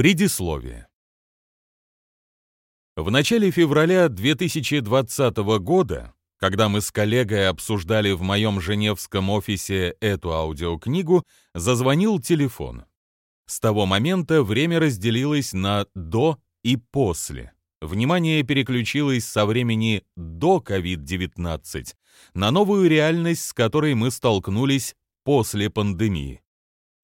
Предисловие. В начале февраля 2020 года, когда мы с коллегой обсуждали в моем женевском офисе эту аудиокнигу, зазвонил телефон. С того момента время разделилось на «до» и «после». Внимание переключилось со времени до COVID-19 на новую реальность, с которой мы столкнулись после пандемии.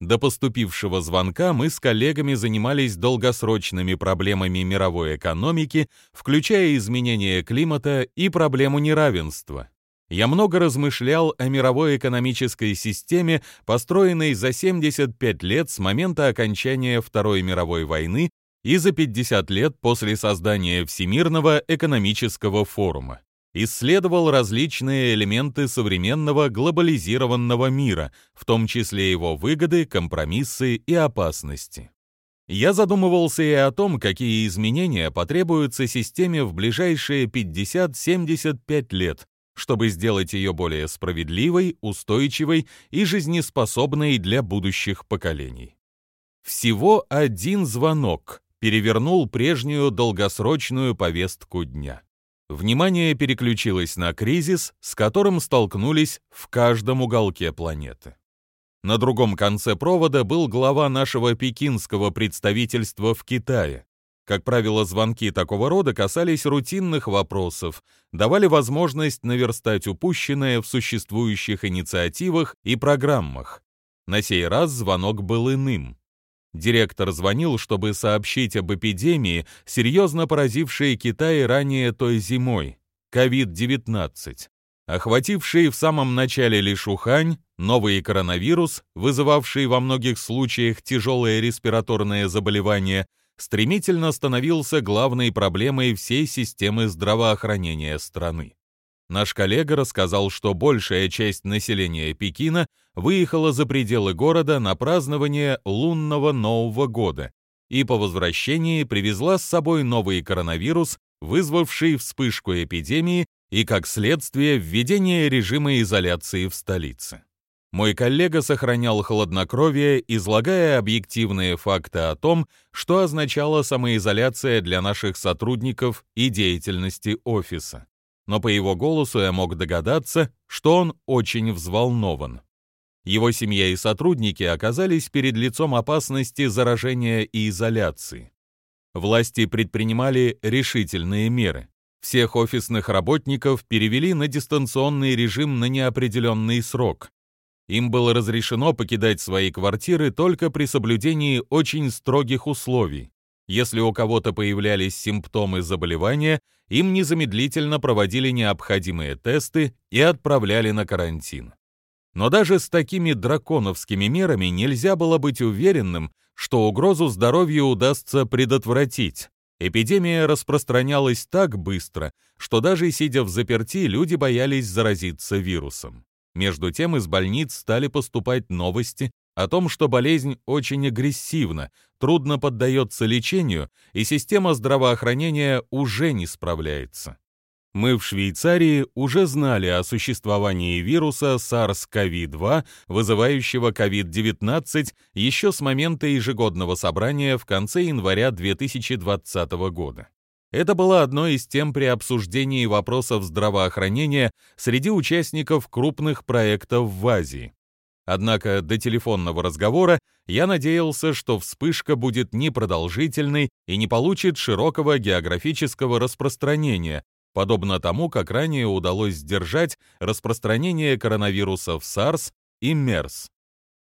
До поступившего звонка мы с коллегами занимались долгосрочными проблемами мировой экономики, включая изменение климата и проблему неравенства. Я много размышлял о мировой экономической системе, построенной за 75 лет с момента окончания Второй мировой войны и за 50 лет после создания Всемирного экономического форума. Исследовал различные элементы современного глобализированного мира, в том числе его выгоды, компромиссы и опасности. Я задумывался и о том, какие изменения потребуются системе в ближайшие 50-75 лет, чтобы сделать ее более справедливой, устойчивой и жизнеспособной для будущих поколений. Всего один звонок перевернул прежнюю долгосрочную повестку дня. Внимание переключилось на кризис, с которым столкнулись в каждом уголке планеты. На другом конце провода был глава нашего пекинского представительства в Китае. Как правило, звонки такого рода касались рутинных вопросов, давали возможность наверстать упущенное в существующих инициативах и программах. На сей раз звонок был иным. Директор звонил, чтобы сообщить об эпидемии, серьезно поразившей Китай ранее той зимой – COVID-19. Охвативший в самом начале лишь Ухань, новый коронавирус, вызывавший во многих случаях тяжелое респираторное заболевание, стремительно становился главной проблемой всей системы здравоохранения страны. Наш коллега рассказал, что большая часть населения Пекина выехала за пределы города на празднование лунного Нового года и по возвращении привезла с собой новый коронавирус, вызвавший вспышку эпидемии и, как следствие, введение режима изоляции в столице. Мой коллега сохранял хладнокровие, излагая объективные факты о том, что означала самоизоляция для наших сотрудников и деятельности офиса но по его голосу я мог догадаться, что он очень взволнован. Его семья и сотрудники оказались перед лицом опасности заражения и изоляции. Власти предпринимали решительные меры. Всех офисных работников перевели на дистанционный режим на неопределенный срок. Им было разрешено покидать свои квартиры только при соблюдении очень строгих условий. Если у кого-то появлялись симптомы заболевания, им незамедлительно проводили необходимые тесты и отправляли на карантин. Но даже с такими драконовскими мерами нельзя было быть уверенным, что угрозу здоровью удастся предотвратить. Эпидемия распространялась так быстро, что даже сидя в заперти, люди боялись заразиться вирусом. Между тем из больниц стали поступать новости о том, что болезнь очень агрессивна, трудно поддается лечению, и система здравоохранения уже не справляется. Мы в Швейцарии уже знали о существовании вируса SARS-CoV-2, вызывающего COVID-19, еще с момента ежегодного собрания в конце января 2020 года. Это было одной из тем при обсуждении вопросов здравоохранения среди участников крупных проектов в Азии. Однако до телефонного разговора я надеялся, что вспышка будет непродолжительной и не получит широкого географического распространения, подобно тому, как ранее удалось сдержать распространение коронавирусов SARS и MERS.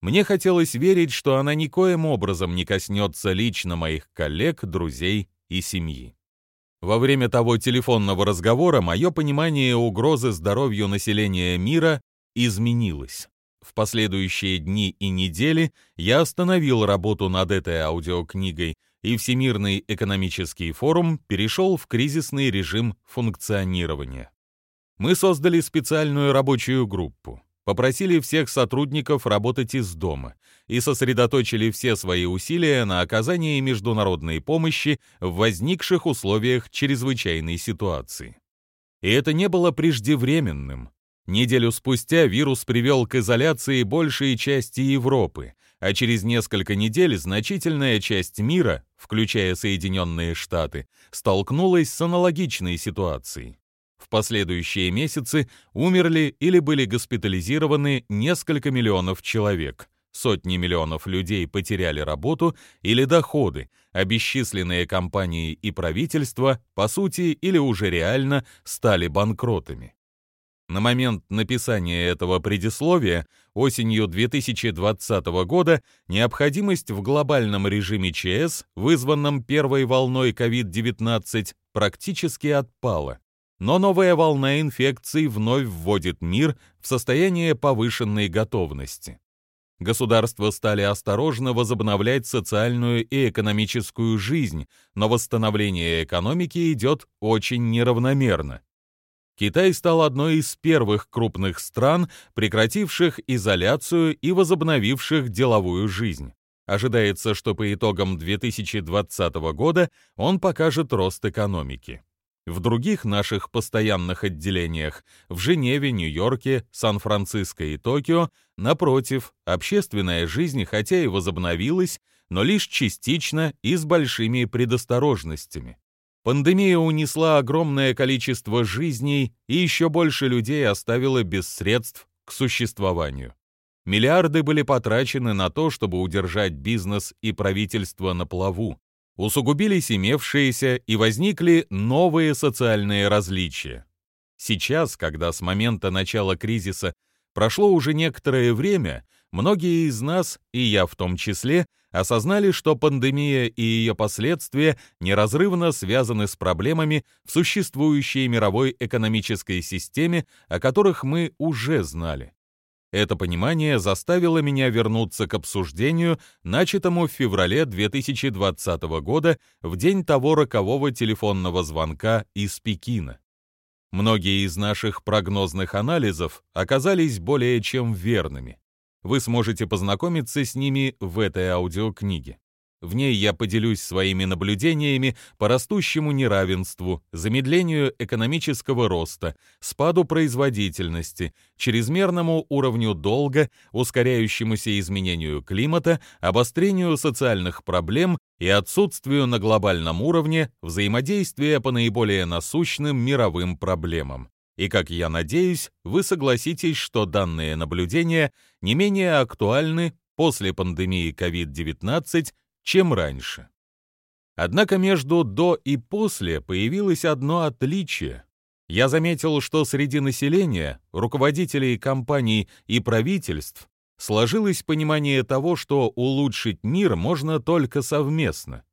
Мне хотелось верить, что она никоим образом не коснется лично моих коллег, друзей и семьи. Во время того телефонного разговора мое понимание угрозы здоровью населения мира изменилось. В последующие дни и недели я остановил работу над этой аудиокнигой, и Всемирный экономический форум перешел в кризисный режим функционирования. Мы создали специальную рабочую группу, попросили всех сотрудников работать из дома и сосредоточили все свои усилия на оказании международной помощи в возникших условиях чрезвычайной ситуации. И это не было преждевременным. Неделю спустя вирус привел к изоляции большей части Европы, а через несколько недель значительная часть мира, включая Соединенные Штаты, столкнулась с аналогичной ситуацией. В последующие месяцы умерли или были госпитализированы несколько миллионов человек. Сотни миллионов людей потеряли работу или доходы, а бесчисленные компании и правительства, по сути или уже реально, стали банкротами. На момент написания этого предисловия осенью 2020 года необходимость в глобальном режиме ЧС, вызванном первой волной COVID-19, практически отпала. Но новая волна инфекций вновь вводит мир в состояние повышенной готовности. Государства стали осторожно возобновлять социальную и экономическую жизнь, но восстановление экономики идет очень неравномерно. Китай стал одной из первых крупных стран, прекративших изоляцию и возобновивших деловую жизнь. Ожидается, что по итогам 2020 года он покажет рост экономики. В других наших постоянных отделениях, в Женеве, Нью-Йорке, Сан-Франциско и Токио, напротив, общественная жизнь хотя и возобновилась, но лишь частично и с большими предосторожностями. Пандемия унесла огромное количество жизней и еще больше людей оставила без средств к существованию. Миллиарды были потрачены на то, чтобы удержать бизнес и правительство на плаву. Усугубились имевшиеся и возникли новые социальные различия. Сейчас, когда с момента начала кризиса прошло уже некоторое время, многие из нас, и я в том числе, осознали, что пандемия и ее последствия неразрывно связаны с проблемами в существующей мировой экономической системе, о которых мы уже знали. Это понимание заставило меня вернуться к обсуждению, начатому в феврале 2020 года, в день того рокового телефонного звонка из Пекина. Многие из наших прогнозных анализов оказались более чем верными. Вы сможете познакомиться с ними в этой аудиокниге. В ней я поделюсь своими наблюдениями по растущему неравенству, замедлению экономического роста, спаду производительности, чрезмерному уровню долга, ускоряющемуся изменению климата, обострению социальных проблем и отсутствию на глобальном уровне взаимодействия по наиболее насущным мировым проблемам. И, как я надеюсь, вы согласитесь, что данные наблюдения не менее актуальны после пандемии COVID-19, чем раньше. Однако между «до» и «после» появилось одно отличие. Я заметил, что среди населения, руководителей компаний и правительств сложилось понимание того, что улучшить мир можно только совместно.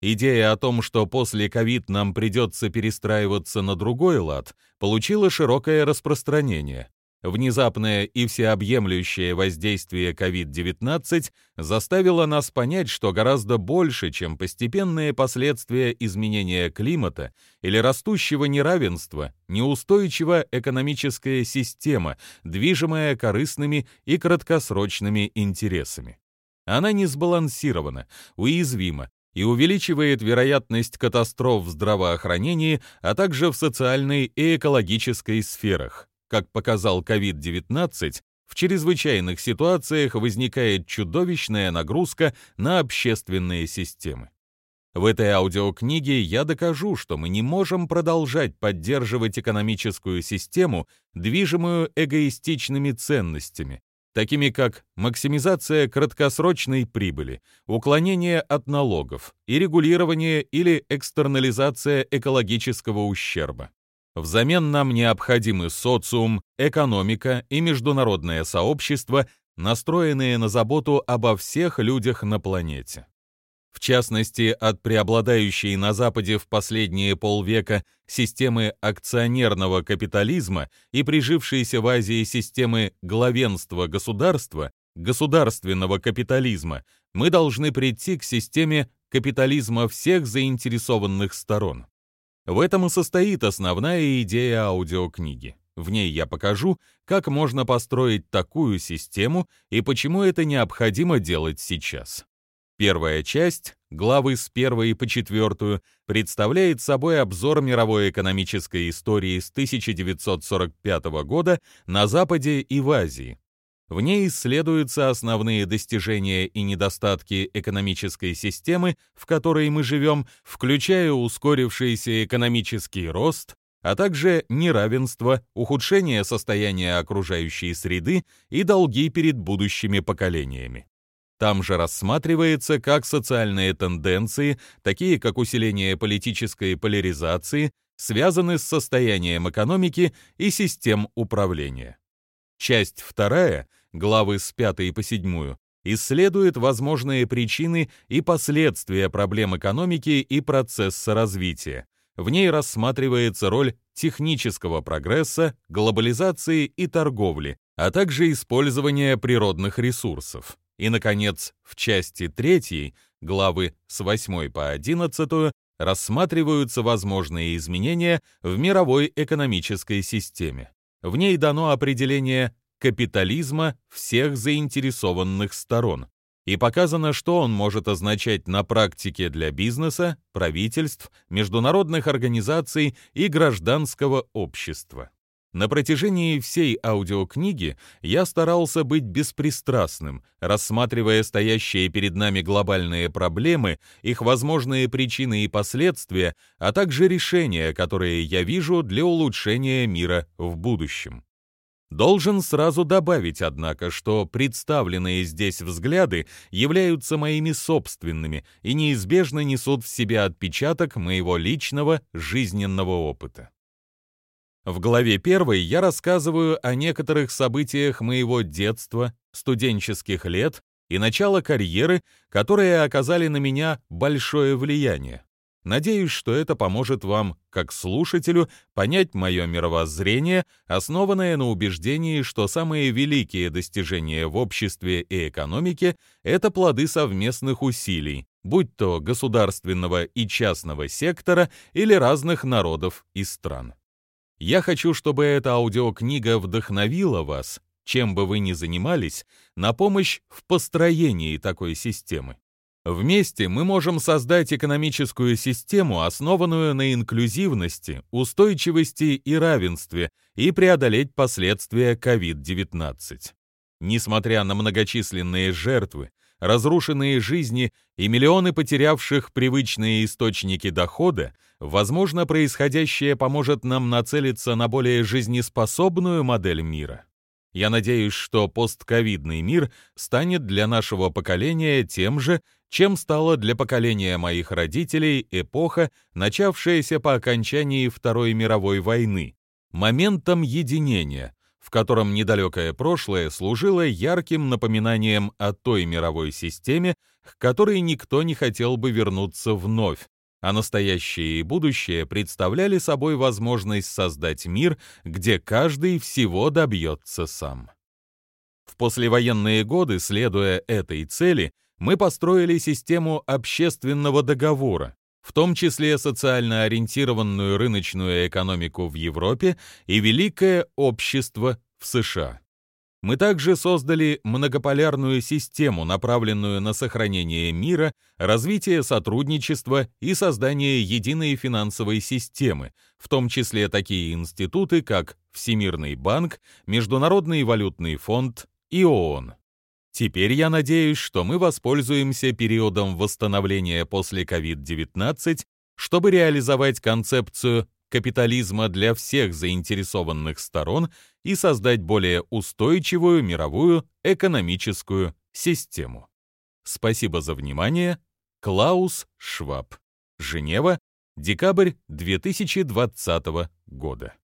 Идея о том, что после ковид нам придется перестраиваться на другой лад, получила широкое распространение. Внезапное и всеобъемлющее воздействие COVID-19 заставило нас понять, что гораздо больше, чем постепенные последствия изменения климата или растущего неравенства, неустойчива экономическая система, движимая корыстными и краткосрочными интересами. Она не сбалансирована, уязвима, и увеличивает вероятность катастроф в здравоохранении, а также в социальной и экологической сферах. Как показал COVID-19, в чрезвычайных ситуациях возникает чудовищная нагрузка на общественные системы. В этой аудиокниге я докажу, что мы не можем продолжать поддерживать экономическую систему, движимую эгоистичными ценностями, такими как максимизация краткосрочной прибыли, уклонение от налогов и регулирование или экстернализация экологического ущерба. Взамен нам необходимы социум, экономика и международное сообщество, настроенные на заботу обо всех людях на планете. В частности, от преобладающей на Западе в последние полвека системы акционерного капитализма и прижившейся в Азии системы главенства государства, государственного капитализма, мы должны прийти к системе капитализма всех заинтересованных сторон. В этом и состоит основная идея аудиокниги. В ней я покажу, как можно построить такую систему и почему это необходимо делать сейчас. Первая часть, главы с первой по четвертую, представляет собой обзор мировой экономической истории с 1945 года на Западе и в Азии. В ней исследуются основные достижения и недостатки экономической системы, в которой мы живем, включая ускорившийся экономический рост, а также неравенство, ухудшение состояния окружающей среды и долги перед будущими поколениями. Там же рассматривается, как социальные тенденции, такие как усиление политической поляризации, связаны с состоянием экономики и систем управления. Часть вторая, главы с 5 по 7, исследует возможные причины и последствия проблем экономики и процесса развития. В ней рассматривается роль технического прогресса, глобализации и торговли, а также использования природных ресурсов. И, наконец, в части третьей, главы с 8 по 11, рассматриваются возможные изменения в мировой экономической системе. В ней дано определение капитализма всех заинтересованных сторон и показано, что он может означать на практике для бизнеса, правительств, международных организаций и гражданского общества. На протяжении всей аудиокниги я старался быть беспристрастным, рассматривая стоящие перед нами глобальные проблемы, их возможные причины и последствия, а также решения, которые я вижу для улучшения мира в будущем. Должен сразу добавить, однако, что представленные здесь взгляды являются моими собственными и неизбежно несут в себе отпечаток моего личного жизненного опыта. В главе первой я рассказываю о некоторых событиях моего детства, студенческих лет и начала карьеры, которые оказали на меня большое влияние. Надеюсь, что это поможет вам, как слушателю, понять мое мировоззрение, основанное на убеждении, что самые великие достижения в обществе и экономике — это плоды совместных усилий, будь то государственного и частного сектора или разных народов и стран. Я хочу, чтобы эта аудиокнига вдохновила вас, чем бы вы ни занимались, на помощь в построении такой системы. Вместе мы можем создать экономическую систему, основанную на инклюзивности, устойчивости и равенстве, и преодолеть последствия COVID-19. Несмотря на многочисленные жертвы, разрушенные жизни и миллионы потерявших привычные источники дохода, возможно, происходящее поможет нам нацелиться на более жизнеспособную модель мира. Я надеюсь, что постковидный мир станет для нашего поколения тем же, чем стала для поколения моих родителей эпоха, начавшаяся по окончании Второй мировой войны, моментом единения, в котором недалекое прошлое служило ярким напоминанием о той мировой системе, к которой никто не хотел бы вернуться вновь, а настоящее и будущее представляли собой возможность создать мир, где каждый всего добьется сам. В послевоенные годы, следуя этой цели, мы построили систему общественного договора, в том числе социально ориентированную рыночную экономику в Европе и великое общество в США. Мы также создали многополярную систему, направленную на сохранение мира, развитие сотрудничества и создание единой финансовой системы, в том числе такие институты, как Всемирный банк, Международный валютный фонд и ООН. Теперь я надеюсь, что мы воспользуемся периодом восстановления после COVID-19, чтобы реализовать концепцию капитализма для всех заинтересованных сторон и создать более устойчивую мировую экономическую систему. Спасибо за внимание. Клаус Шваб. Женева, декабрь 2020 года.